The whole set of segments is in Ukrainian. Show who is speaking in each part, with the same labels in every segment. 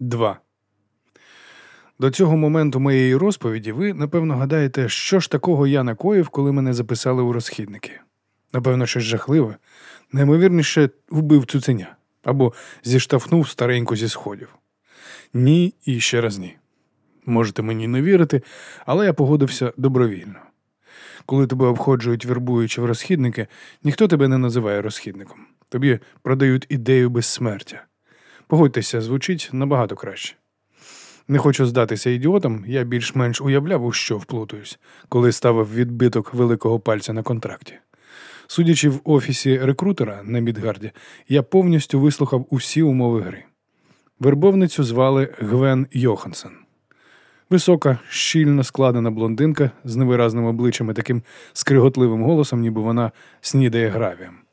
Speaker 1: 2. До цього моменту моєї розповіді ви, напевно, гадаєте, що ж такого я накоїв, коли мене записали у розхідники. Напевно, щось жахливе, неймовірніше вбив цуценя або зіштовхнув стареньку зі сходів. Ні і ще раз ні. Можете мені не вірити, але я погодився добровільно. Коли тебе обходжують, вербуючи в розхідники, ніхто тебе не називає розхідником. Тобі продають ідею безсмертя. Погодьтеся, звучить набагато краще. Не хочу здатися ідіотом, я більш-менш уявляв, у що вплутуюсь, коли ставив відбиток великого пальця на контракті. Судячи в офісі рекрутера на Мідгарді, я повністю вислухав усі умови гри. Вербовницю звали Гвен Йохансен. Висока, щільно складена блондинка з невиразним обличчям і таким скриготливим голосом, ніби вона снідає гравієм.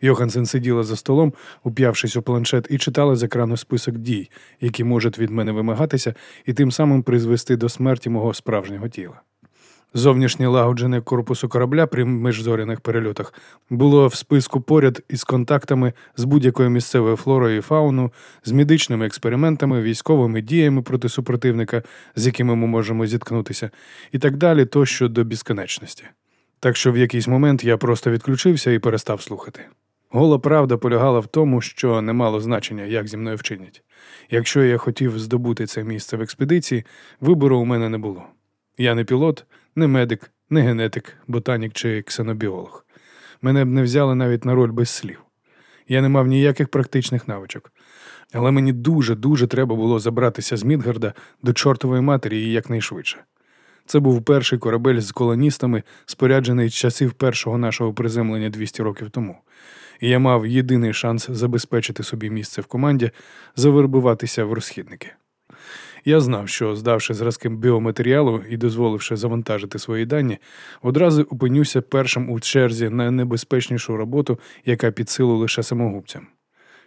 Speaker 1: Йохансен сиділа за столом, уп'явшись у планшет, і читала з екрану список дій, які можуть від мене вимагатися, і тим самим призвести до смерті мого справжнього тіла. Зовнішнє лагоджене корпусу корабля при міжзоряних перельотах було в списку поряд із контактами з будь-якою місцевою флорою і фауною, з медичними експериментами, військовими діями проти супротивника, з якими ми можемо зіткнутися, і так далі, тощо до безконечності. Так що в якийсь момент я просто відключився і перестав слухати. Гола правда полягала в тому, що не мало значення, як зі мною вчинять. Якщо я хотів здобути це місце в експедиції, вибору у мене не було. Я не пілот, не медик, не генетик, ботанік чи ксенобіолог. Мене б не взяли навіть на роль без слів. Я не мав ніяких практичних навичок. Але мені дуже-дуже треба було забратися з Мідгарда до чортової матері якнайшвидше. Це був перший корабель з колоністами, споряджений з часів першого нашого приземлення 200 років тому. І я мав єдиний шанс забезпечити собі місце в команді, завербуватися в розхідники. Я знав, що, здавши зразки біоматеріалу і дозволивши завантажити свої дані, одразу опинюся першим у черзі на небезпечнішу роботу, яка під силу лише самогубцям.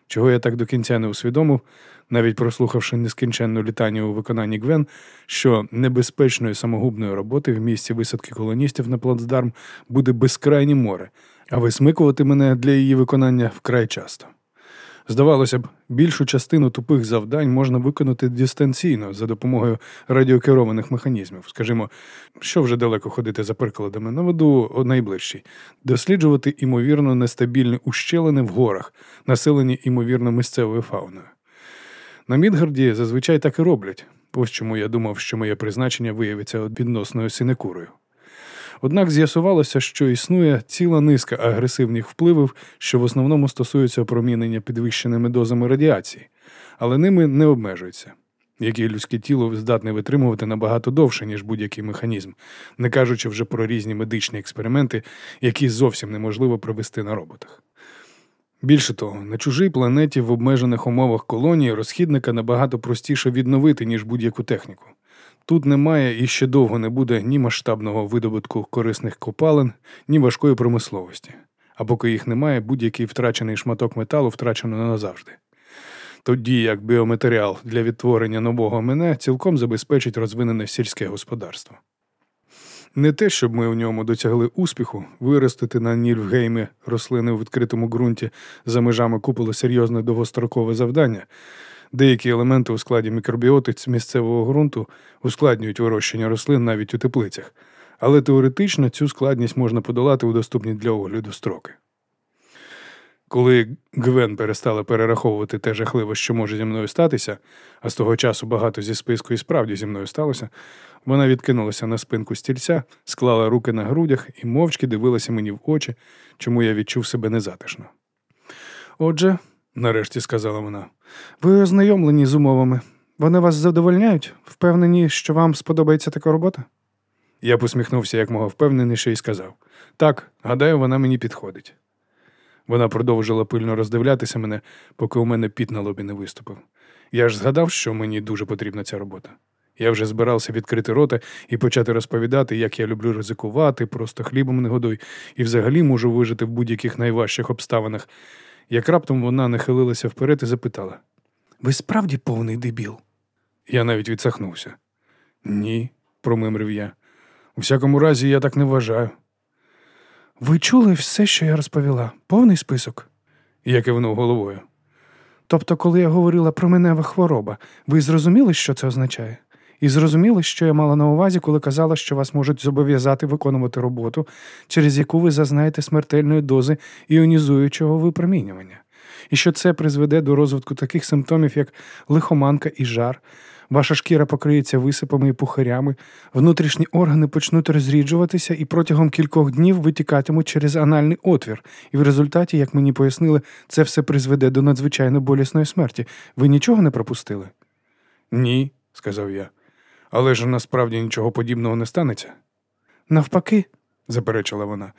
Speaker 1: Чого я так до кінця не усвідомив, навіть прослухавши нескінченну літання у виконанні Гвен, що небезпечної самогубної роботи в місці висадки колоністів на плацдарм буде безкрайнє море, а висмикувати мене для її виконання вкрай часто. Здавалося б, більшу частину тупих завдань можна виконати дистанційно за допомогою радіокерованих механізмів. Скажімо, що вже далеко ходити за прикладами, наведу найближчий досліджувати імовірно нестабільні ущелини в горах, населені імовірно місцевою фауною. На Мідгарді зазвичай так і роблять, ось чому я думав, що моє призначення виявиться відносною синекурою. Однак з'ясувалося, що існує ціла низка агресивних впливів, що в основному стосуються опромінення підвищеними дозами радіації, але ними не обмежуються, які людське тіло здатне витримувати набагато довше, ніж будь-який механізм, не кажучи вже про різні медичні експерименти, які зовсім неможливо провести на роботах. Більше того, на чужій планеті в обмежених умовах колонії розхідника набагато простіше відновити, ніж будь-яку техніку. Тут немає і ще довго не буде ні масштабного видобутку корисних копалин, ні важкої промисловості. А поки їх немає, будь-який втрачений шматок металу втрачено назавжди. Тоді як біоматеріал для відтворення нового мене цілком забезпечить розвинене сільське господарство. Не те, щоб ми в ньому досягли успіху, виростити на Нільфгеймі рослини у відкритому ґрунті за межами куполу серйозне довгострокове завдання. Деякі елементи у складі мікробіотиць місцевого ґрунту ускладнюють вирощення рослин навіть у теплицях, але теоретично цю складність можна подолати у доступні для огляду строки. Коли Гвен перестала перераховувати те жахливе, що може зі мною статися, а з того часу багато зі списку і справді зі мною сталося, вона відкинулася на спинку стільця, склала руки на грудях і мовчки дивилася мені в очі, чому я відчув себе незатишно. Отже, нарешті сказала вона, ви ознайомлені з умовами. Вони вас задовольняють? Впевнені, що вам сподобається така робота? Я посміхнувся як мого впевненіше і сказав так, гадаю, вона мені підходить. Вона продовжила пильно роздивлятися мене, поки у мене піт на лобі не виступив. Я ж згадав, що мені дуже потрібна ця робота. Я вже збирався відкрити рота і почати розповідати, як я люблю ризикувати, просто хлібом не годуй, і взагалі можу вижити в будь-яких найважчих обставинах. Як раптом вона нахилилася вперед і запитала: Ви справді повний дебіл? Я навіть відсахнувся. Ні, промимрив я. У всякому разі, я так не вважаю. Ви чули все, що я розповіла? Повний список? Я кивнув головою. Тобто, коли я говорила про менева хвороба, ви зрозуміли, що це означає? І зрозуміли, що я мала на увазі, коли казала, що вас можуть зобов'язати виконувати роботу, через яку ви зазнаєте смертельної дози іонізуючого випромінювання, і що це призведе до розвитку таких симптомів, як лихоманка і жар, ваша шкіра покриється висипами і пухарями, внутрішні органи почнуть розріджуватися і протягом кількох днів витікатимуть через анальний отвір. І в результаті, як мені пояснили, це все призведе до надзвичайно болісної смерті. Ви нічого не пропустили? Ні, сказав я. Але ж насправді нічого подібного не станеться. Навпаки, заперечила вона,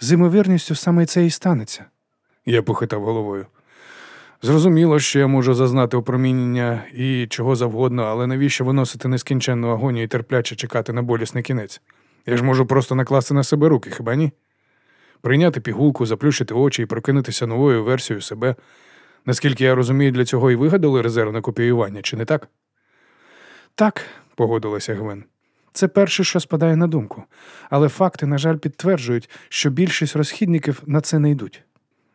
Speaker 1: з імовірністю саме це і станеться. Я похитав головою. Зрозуміло, що я можу зазнати опромінення і чого завгодно, але навіщо виносити нескінченну агонію і терпляче чекати на болісний кінець? Я ж можу просто накласти на себе руки, хіба ні? Прийняти пігулку, заплющити очі і прокинутися новою версією себе. Наскільки я розумію, для цього і вигадали резервне копіювання, чи не так? Так, погодилася Гвен. Це перше, що спадає на думку, але факти, на жаль, підтверджують, що більшість розхідників на це не йдуть.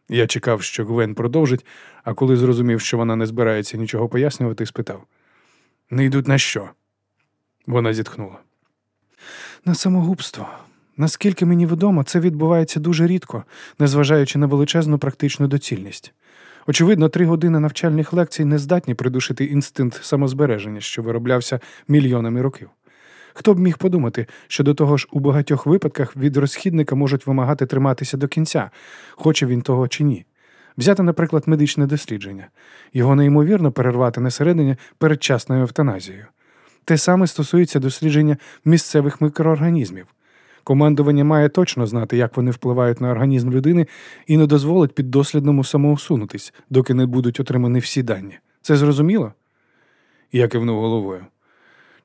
Speaker 1: Я чекав, що Гвен продовжить, а коли зрозумів, що вона не збирається нічого пояснювати, спитав: Не йдуть на що? Вона зітхнула. На самогубство. Наскільки мені відомо, це відбувається дуже рідко, незважаючи на величезну практичну доцільність. Очевидно, три години навчальних лекцій не здатні придушити інстинкт самозбереження, що вироблявся мільйонами років. Хто б міг подумати, що до того ж у багатьох випадках від розхідника можуть вимагати триматися до кінця, хоче він того чи ні. Взяти, наприклад, медичне дослідження. Його неймовірно перервати на середині передчасною евтаназією. Те саме стосується дослідження місцевих мікроорганізмів. Командування має точно знати, як вони впливають на організм людини, і не дозволить піддослідному самоусунутись, доки не будуть отримані всі дані. Це зрозуміло? Я кивнув головою.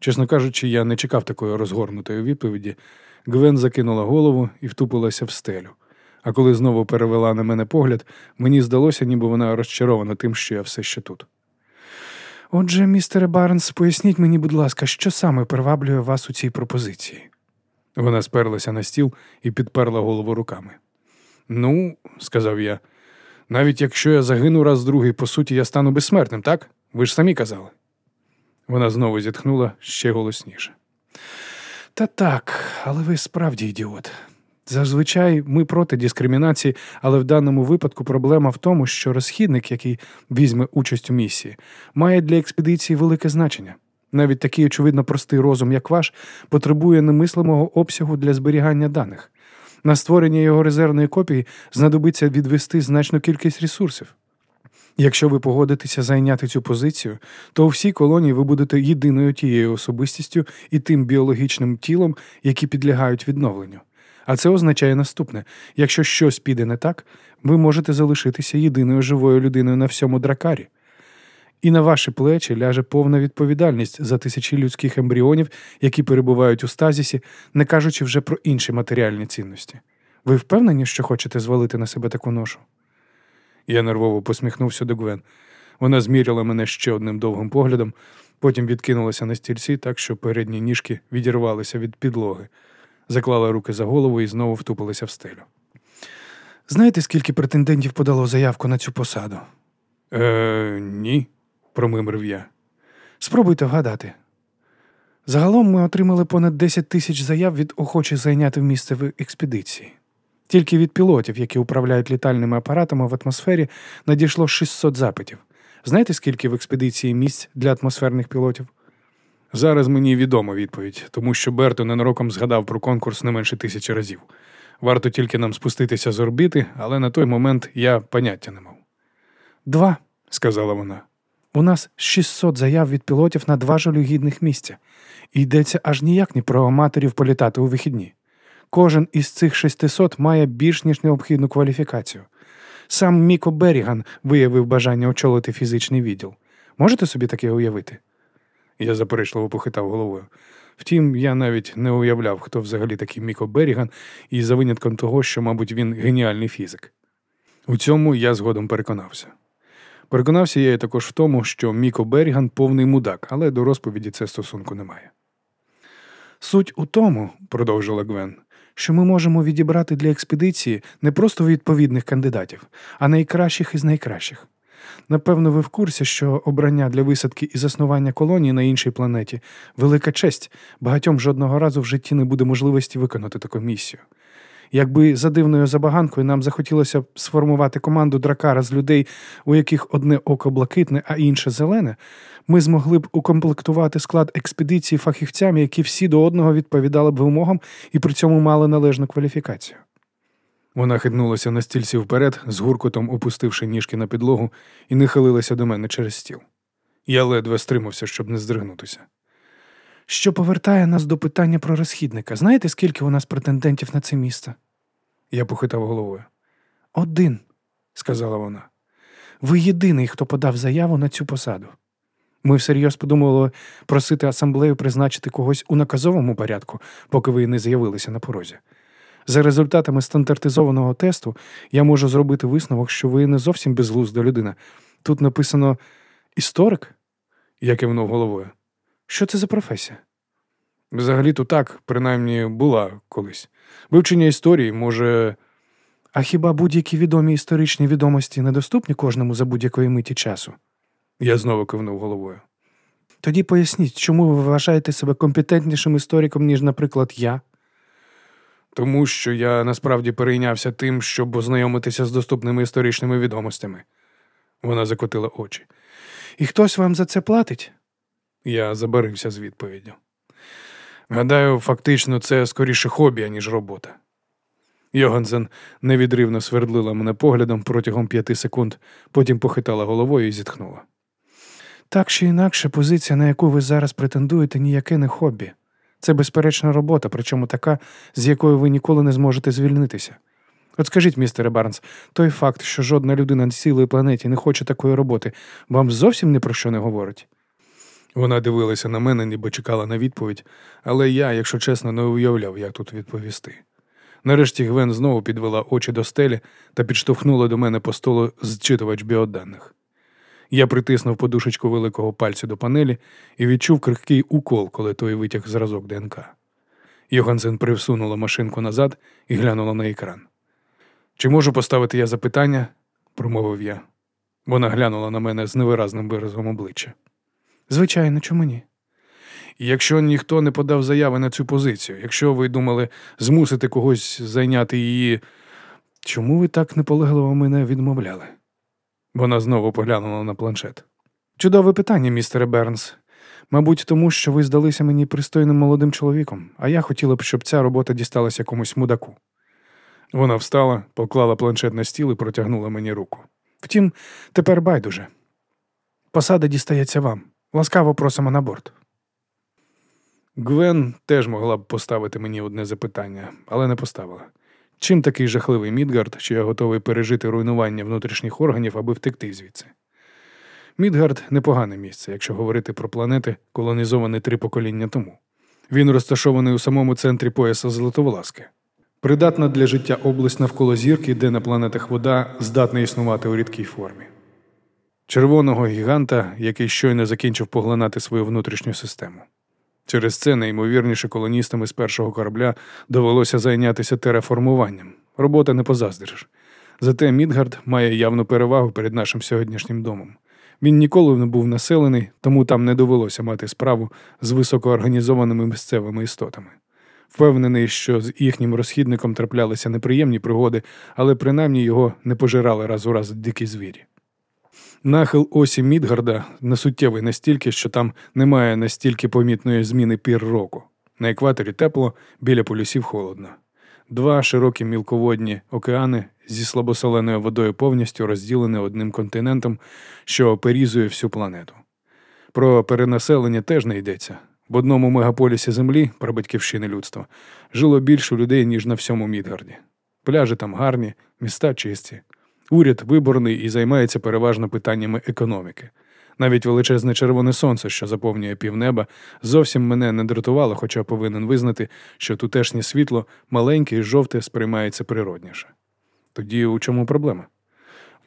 Speaker 1: Чесно кажучи, я не чекав такої розгорнутої відповіді. Гвен закинула голову і втупилася в стелю. А коли знову перевела на мене погляд, мені здалося, ніби вона розчарована тим, що я все ще тут. Отже, містере Барнс, поясніть мені, будь ласка, що саме приваблює вас у цій пропозиції? Вона сперлася на стіл і підперла голову руками. Ну, сказав я, навіть якщо я загину раз другий, по суті, я стану безсмертним, так? Ви ж самі казали. Вона знову зітхнула ще голосніше. Та так, але ви справді ідіот. Зазвичай ми проти дискримінації, але в даному випадку проблема в тому, що розхідник, який візьме участь у місії, має для експедиції велике значення. Навіть такий, очевидно, простий розум, як ваш, потребує немислимого обсягу для зберігання даних. На створення його резервної копії знадобиться відвести значну кількість ресурсів. Якщо ви погодитеся зайняти цю позицію, то у всій колонії ви будете єдиною тією особистістю і тим біологічним тілом, які підлягають відновленню. А це означає наступне: якщо щось піде не так, ви можете залишитися єдиною живою людиною на всьому дракарі. І на ваші плечі ляже повна відповідальність за тисячі людських ембріонів, які перебувають у стазісі, не кажучи вже про інші матеріальні цінності. Ви впевнені, що хочете звалити на себе таку ношу? Я нервово посміхнувся до Гвен. Вона зміряла мене ще одним довгим поглядом, потім відкинулася на стільці так, що передні ніжки відірвалися від підлоги, заклала руки за голову і знову втупилася в стелю. Знаєте, скільки претендентів подало заявку на цю посаду? Е, Ні, промимрив я. Спробуйте вгадати. Загалом ми отримали понад 10 тисяч заяв від охочих зайняти місце в експедиції. Тільки від пілотів, які управляють літальними апаратами в атмосфері, надійшло 600 запитів. Знаєте, скільки в експедиції місць для атмосферних пілотів? Зараз мені відома відповідь, тому що Берто ненароком згадав про конкурс не менше тисячі разів. Варто тільки нам спуститися з орбіти, але на той момент я поняття не мав. Два, сказала вона. У нас 600 заяв від пілотів на два жалюгідних місця. І йдеться аж ніяк не про аматорів політати у вихідні. Кожен із цих 600 має більш ніж необхідну кваліфікацію. Сам Міко Беріган виявив бажання очолити фізичний відділ. Можете собі таке уявити? Я заперечливо похитав головою. Втім, я навіть не уявляв, хто взагалі такий Міко Беріган, і за винятком того, що, мабуть, він геніальний фізик. У цьому я згодом переконався. Переконався я і також в тому, що Міко Беріган повний мудак, але до розповіді це стосунку немає. Суть у тому, продовжила Гвен, що ми можемо відібрати для експедиції не просто відповідних кандидатів, а найкращих із найкращих. Напевно, ви в курсі, що обрання для висадки і заснування колонії на іншій планеті велика честь. Багатьом жодного разу в житті не буде можливості виконати таку місію. Якби за дивною забаганкою нам захотілося б сформувати команду дракара з людей, у яких одне око блакитне, а інше зелене, ми змогли б укомплектувати склад експедиції фахівцями, які всі до одного відповідали б вимогам і при цьому мали належну кваліфікацію. Вона хитнулася на стільці вперед, з гуркотом опустивши ніжки на підлогу, і нахилилася до мене через стіл. Я ледве стримався, щоб не здригнутися. Що повертає нас до питання про розхідника. Знаєте, скільки у нас претендентів на це місце? Я похитав головою. Один, сказала вона. Ви єдиний, хто подав заяву на цю посаду. Ми всерйоз подумали просити асамблею призначити когось у наказовому порядку, поки ви не з'явилися на порозі. За результатами стандартизованого тесту я можу зробити висновок, що ви не зовсім безглузда людина. Тут написано історик? Я кивнув головою. Що це за професія? Взагалі-то так, принаймні, була колись. Вивчення історії може. А хіба будь-які відомі історичні відомості недоступні кожному за будь-якої миті часу? Я знову кивнув головою. Тоді поясніть, чому ви вважаєте себе компетентнішим істориком, ніж, наприклад, я? Тому що я насправді перейнявся тим, щоб ознайомитися з доступними історичними відомостями. Вона закотила очі. І хтось вам за це платить? Я забарився з відповіддю. Гадаю, фактично, це скоріше хобі, аніж робота. Йогансен невідривно свердлила мене поглядом протягом п'яти секунд, потім похитала головою і зітхнула. Так чи інакше, позиція, на яку ви зараз претендуєте, ніяке не хобі. Це безперечна робота, причому така, з якою ви ніколи не зможете звільнитися. От скажіть, містере Барнс, той факт, що жодна людина на цілій планеті не хоче такої роботи, вам зовсім ні про що не говорить? Вона дивилася на мене, ніби чекала на відповідь, але я, якщо чесно, не уявляв, як тут відповісти. Нарешті Гвен знову підвела очі до стелі та підштовхнула до мене по столу зчитувач біоданних. Я притиснув подушечку великого пальця до панелі і відчув крихкий укол, коли той витяг зразок ДНК. Йогансен привсунула машинку назад і глянула на екран. Чи можу поставити я запитання? промовив я. Вона глянула на мене з невиразним виразом обличчя. Звичайно, чому ні? Якщо ніхто не подав заяви на цю позицію, якщо ви думали змусити когось зайняти її, чому ви так неполегливо мене відмовляли? Вона знову поглянула на планшет. Чудове питання, містере Бернс. Мабуть, тому що ви здалися мені пристойним молодим чоловіком, а я хотіла б, щоб ця робота дісталася комусь мудаку. Вона встала, поклала планшет на стіл і протягнула мені руку. Втім, тепер байдуже. Посада дістається вам. Ласкаво просимо на борт. Гвен теж могла б поставити мені одне запитання, але не поставила. Чим такий жахливий Мідгард, що я готовий пережити руйнування внутрішніх органів, аби втекти звідси? Мідгард непогане місце, якщо говорити про планети, колонізовані три покоління тому. Він розташований у самому центрі пояса Золотоволаски. Придатна для життя область навколо зірки, де на планетах вода здатна існувати у рідкій формі. Червоного гіганта, який щойно закінчив поглинати свою внутрішню систему. Через це найімовірніше колоністами з першого корабля довелося зайнятися тереформуванням. Робота не позаздриш. Зате Мідгард має явну перевагу перед нашим сьогоднішнім домом. Він ніколи не був населений, тому там не довелося мати справу з високоорганізованими місцевими істотами. Впевнений, що з їхнім розхідником траплялися неприємні пригоди, але принаймні його не пожирали раз у раз дикі звірі. Нахил осі Мідгарда несуттєвий настільки, що там немає настільки помітної зміни пір року. На екваторі тепло, біля полюсів холодно. Два широкі мілководні океани зі слабосоленою водою повністю розділені одним континентом, що перізує всю планету. Про перенаселення теж не йдеться. В одному мегаполісі землі, прабатьківщини людства, жило більше людей, ніж на всьому Мідгарді. Пляжі там гарні, міста чисті. Уряд виборний і займається переважно питаннями економіки. Навіть величезне червоне сонце, що заповнює півнеба, зовсім мене не дратувало, хоча повинен визнати, що тутешнє світло маленьке і жовте сприймається природніше. Тоді у чому проблема?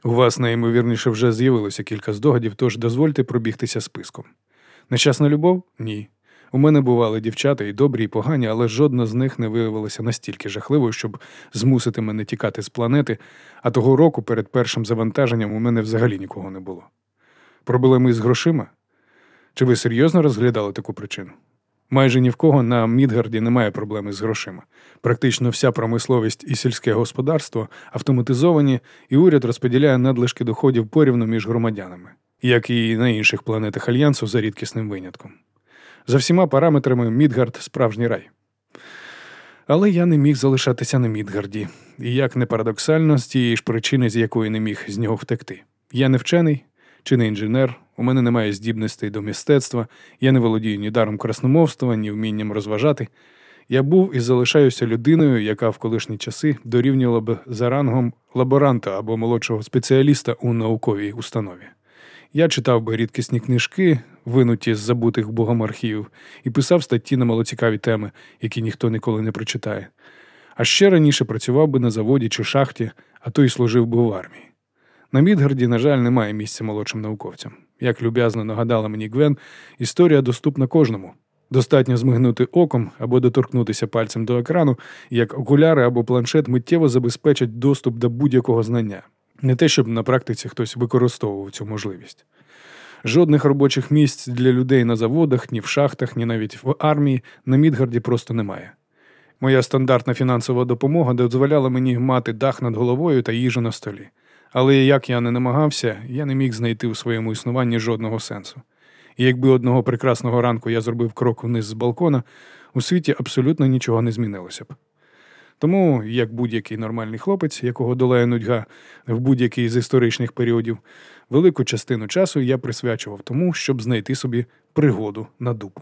Speaker 1: У вас найімовірніше вже з'явилося кілька здогадів, тож дозвольте пробігтися списком. Нещасна любов? Ні. У мене бували дівчата і добрі, і погані, але жодна з них не виявилася настільки жахливою, щоб змусити мене тікати з планети, а того року перед першим завантаженням у мене взагалі нікого не було. Проблеми з грошима? Чи ви серйозно розглядали таку причину? Майже ні в кого на Мідгарді немає проблеми з грошима. Практично вся промисловість і сільське господарство автоматизовані, і уряд розподіляє надлишки доходів порівну між громадянами, як і на інших планетах Альянсу за рідкісним винятком. За всіма параметрами Мідгард справжній рай. Але я не міг залишатися на Мідгарді, і як не парадоксально, з тієї ж причини, з якої не міг з нього втекти. Я не вчений чи не інженер, у мене немає здібностей до мистецтва, я не володію ні даром красномовства, ні вмінням розважати. Я був і залишаюся людиною, яка в колишні часи дорівнювала б за рангом лаборанта або молодшого спеціаліста у науковій установі. Я читав би рідкісні книжки, винуті з забутих богом архівів, і писав статті на малоцікаві теми, які ніхто ніколи не прочитає. А ще раніше працював би на заводі чи шахті, а то й служив би в армії. На Мідгарді, на жаль, немає місця молодшим науковцям. Як люб'язно нагадала мені Гвен, історія доступна кожному. Достатньо змигнути оком або доторкнутися пальцем до екрану, як окуляри або планшет миттєво забезпечать доступ до будь-якого знання. Не те, щоб на практиці хтось використовував цю можливість. Жодних робочих місць для людей на заводах, ні в шахтах, ні навіть в армії на Мідгарді просто немає. Моя стандартна фінансова допомога дозволяла мені мати дах над головою та їжу на столі. Але як я не намагався, я не міг знайти у своєму існуванні жодного сенсу. І якби одного прекрасного ранку я зробив крок вниз з балкона, у світі абсолютно нічого не змінилося б. Тому, як будь-який нормальний хлопець, якого долає нудьга в будь-який з історичних періодів, велику частину часу я присвячував тому, щоб знайти собі пригоду на дупу.